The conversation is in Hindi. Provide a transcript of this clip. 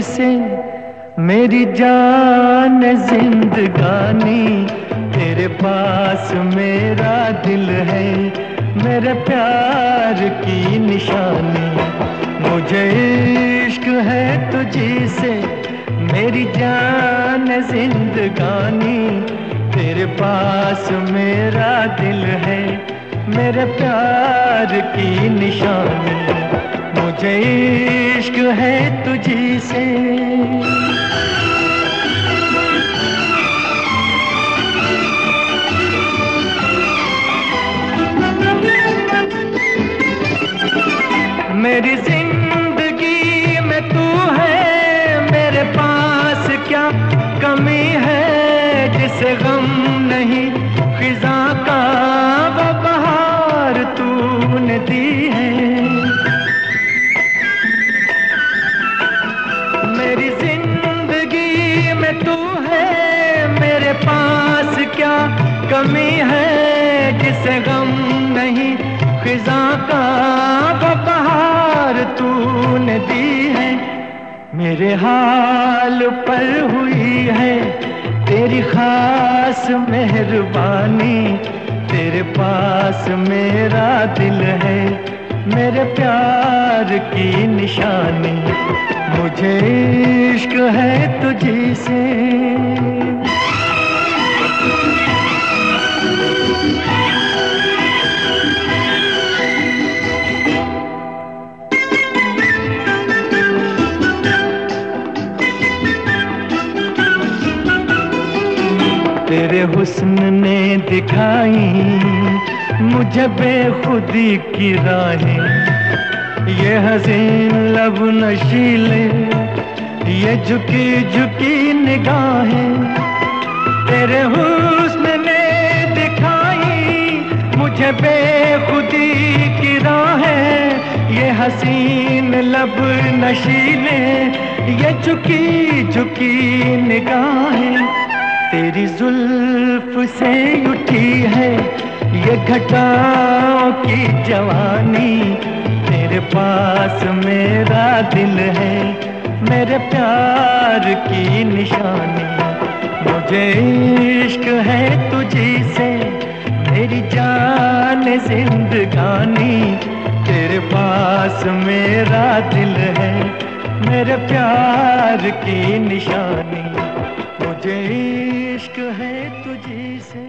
से, मेरी जान जिंदगानी। तेरे पास मेरा दिल है, मेरे प्यार की निशानी। मुझे इश्क है तुझी से, मेरी जान जिंदगानी। तेरे पास मेरा दिल है, मेरे प्यार की निशानी। मुझे इश्क है तुझी से मेरी ज़िंदगी में तू है, मेरे पास क्या कमी है, जिसे गम मेरी ज़िंदगी में तू है, मेरे पास क्या कमी है? जिसे गम नहीं खिजा का बहार तूने दी है। मेरे हाल पर हुई है तेरी खास मेहरबानी। तेरे पास मेरा दिल है, मेरे प्यार की निशानी। मुझे इश्क है तुझी से तेरे हुस्न ने दिखाई मुझे बेखुदी की राहें। ये हसीन लब नशीले, ये झुकी झुकी निगाहें, तेरे हुस्न ने दिखाई मुझे बेखुदी की राहें, ये हसीन लब नशीले, ये झुकी झुकी निगाहें, तेरी जुल्फ से उठी है ये घटाओं की जवानी। तेरे पास मेरा दिल है, मेरे प्यार की निशानी मुझे इश्क है तुझी से, मेरी जान जिंदगानी। तेरे पास मेरा दिल है, मेरे प्यार की निशानी। मुझे इश्क है तुझी से।